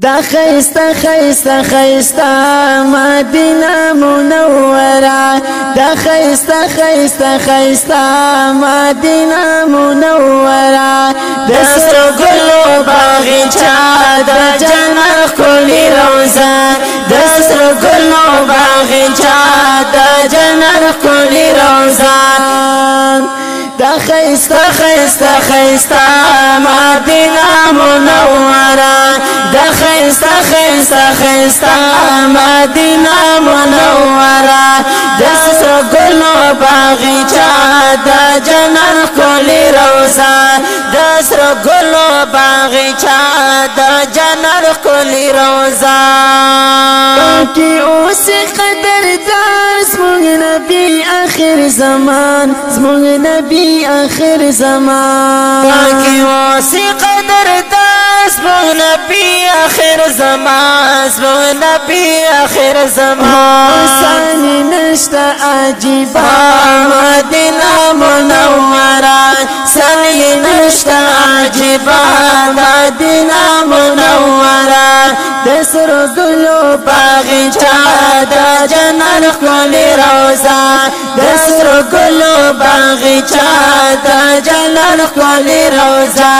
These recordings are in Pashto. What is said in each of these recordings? دا خیستا خیستا خیستا مدینه منوره دا خیستا خیستا خیستا مدینه منوره د سرګلو باغچا د جنت کولی روزه د سرګلو باغچا د جنت کولی روزه خیستا خیستا خیستا مدینه منوره د خیستا خیستا خیستا مدینه منوره د سرګلو باغچا د جنن کولی روزا د سرګلو باغچا د جنن کولی روزا کی اوس قدر دار نبی آخر زمان زمان نبی آخر زمان پاکي واسي قدر داس مو نبی آخر زمان زمان نبی آخر زمان انسان نشتا عجیب مدينة منوره سن نشتا عجیب مدينة منوره ګلو باغچا د جنت خولي روزا د سرو ګلو باغچا د جنت خولي روزا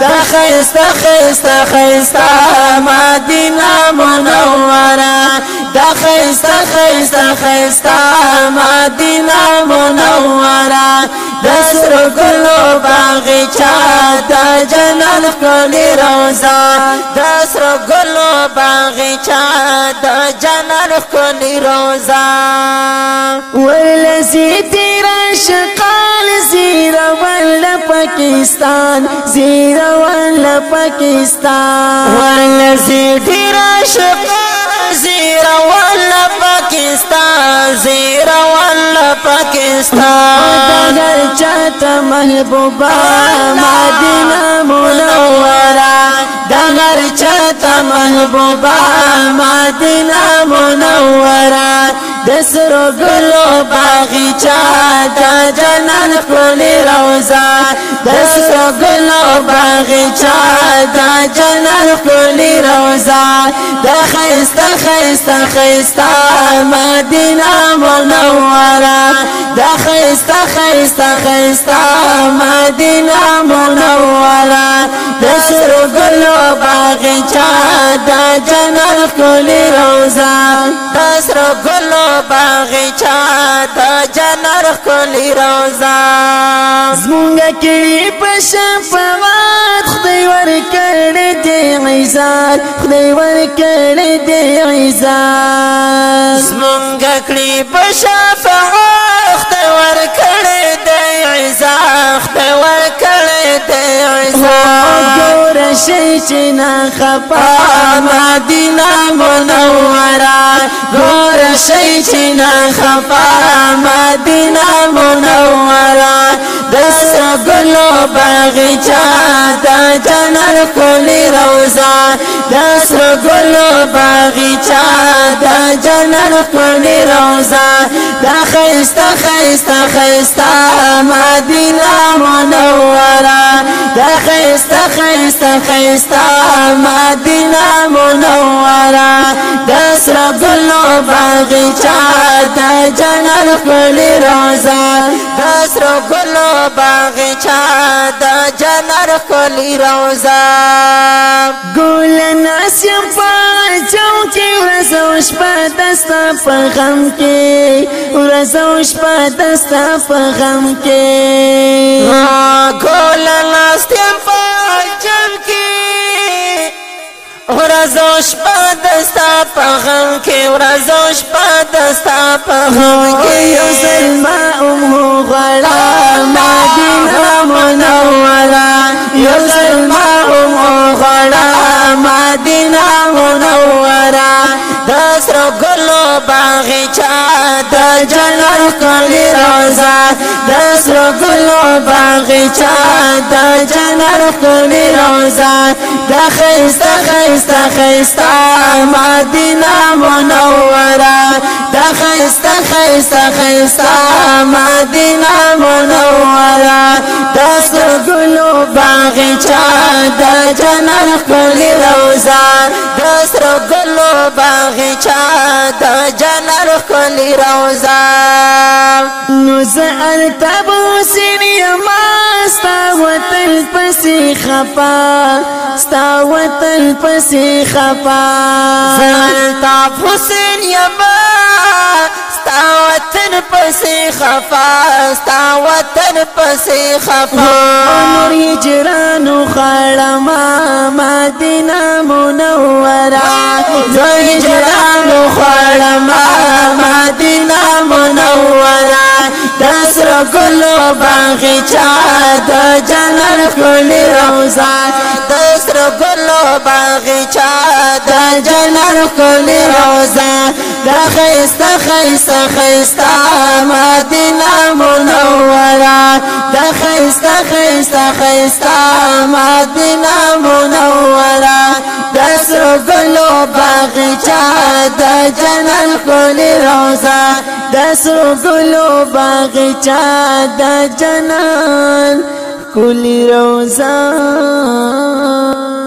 د خيست خيست خيست مدينه منوره د خيست خيست خيست مدينه منوره د سرو ګلو باغچا د جنت خولي روزا د سرو ګلو باغ دا جانان خونی روزا ویلزی تیرا شقال زیرا والا پاکستان زیرا والا پاکستان ویلزی تیرا شقال زیرا والا پاکستان زیرا والا پاکستان دل چاہتا محبوبا مدینہ منورہ دغر چاہتا محبوبا مدینه منوره د سرو ګلو باغچا د جنان خپل روزا د سرو ګلو باغچا د جنان خپل روزا د خيستا خيستا خيستا مدینه منوره د خيستا خيستا خيستا مدینه منوره د سرو ګلو باغچا خپل روزا تاسو ګلو باغچا د جنر خپل روزا زمونږ کې پښپوات خدای ورکړې دې عزت خدای ورکړې دې عزت زمونږ کې پښپوات شینا خپا مدینہ منورا گور شینا خپا مدینہ منورا دس گلو باغچا د جنر کولی روزا دس گلو باغچا د جنر کولی روزا دا خیستا خیستا خیستا مدینہ منورا خیستا خیستا خیستا مدینه منوره د سر ګلو باغچا د جنت خپل روزه د سر ګلو باغچا د دخلی روزا ګول ناس په چاو کې ورځو شپه دستا په غم کې ورځو شپه دستا په غم کې ګول ناس په چاو کې ورځو شپه دستا په غم کې ورځو شپه دستا په غم کې یو زلمه امه غلا مدینه منوره مسلمان مدینه منوره د سره ګلو باغچا د جنت کلی روزا د سره ګلو باغچا د جنت کلی روزا د خيسته خيسته خيسته مدینه منوره د خيسته خيسته خيسته مدینه خپل روزا د سر ګلو باغچا د جنر خپل روزا نو زال تبو سینې ماستا وطن پسې خپا ستا وطن پسې خپا زال تبو سینې ما ستا وطن پسې خفا ستا ور پسې خفا نور هجرانو خړما مدینه منوره زه هجرانو خړما مدینه منوره دسر ګل باغچا د جنت ګل روزا دسر ګل باغچا د جنت ګل روزا د خيستا خيستا خيستا مدینه خیستا خیستا مدینه منوره دسر گلو باغچا د جنل کول روزا دسر گلو باغچا د جنل کول روزا